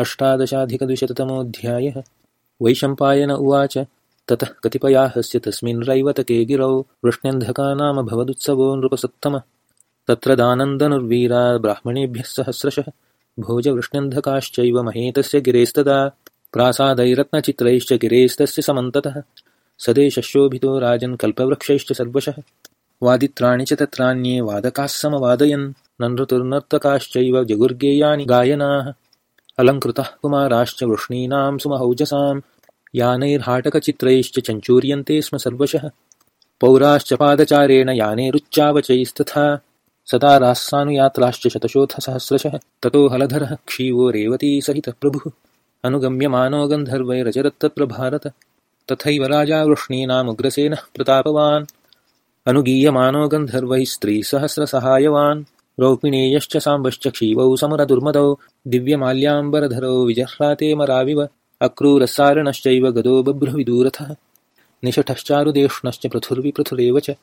अष्टादशाधिकद्विशततमोऽध्यायः। वैशम्पायन उवाच। ततः कतिपयाहस्य तस्मिन् रैवतके गिरौ वृष्ण्यन्धका नाम भवदुत्सवो नृपसत्तमः। तत्र दानन्दनुर्वीरा ब्राह्मणेभ्यः सहस्रशः। भोजवृष्ण्यन्धकाश्चैव महेतस्य गिरेस्तदा। प्रासादैरत्नचित्रैश्च गिरेस्तस्य समन्ततः। सदेशशोभितो राजन् कल्पवृक्षैश्च सर्वशः। वादित्राणि च तत्रान्ये वादकाः समवादयन्। ननृतुर्नर्तकाश्चैव जगुर्गेयानि गायनाः अलङ्कृतः कुमाराश्च वृष्णीनां सुमहौजसां यानैर्हाटकचित्रैश्च चञ्चूर्यन्ते स्म सर्वशः। पौराश्च पादचारेण यानेरुच्चावचैस्तथा सदा रास्सानुयात्राश्च शतशोथसहस्रशः ततो हलधरः क्षीवो रेवतीसहितः प्रभुः। अनुगम्यमानो गन्धर्वैरचरत्तत्र तथैव राजा वृष्णीनामुग्रसेनः प्रतापवान्। अनुगीयमानो गन्धर्वैः स्त्रीसहस्रसहायवान् रौपिणेयश्च साम्बश्च क्षीवौ समरदुर्मदौ दिव्यमाल्याम्बरधरौ विजह्राते मराविव अक्रूरसारणश्चैव गदो बभ्रुविदूरथः निषठश्चारुदेष्णश्च पृथुर्विपृथुरेव च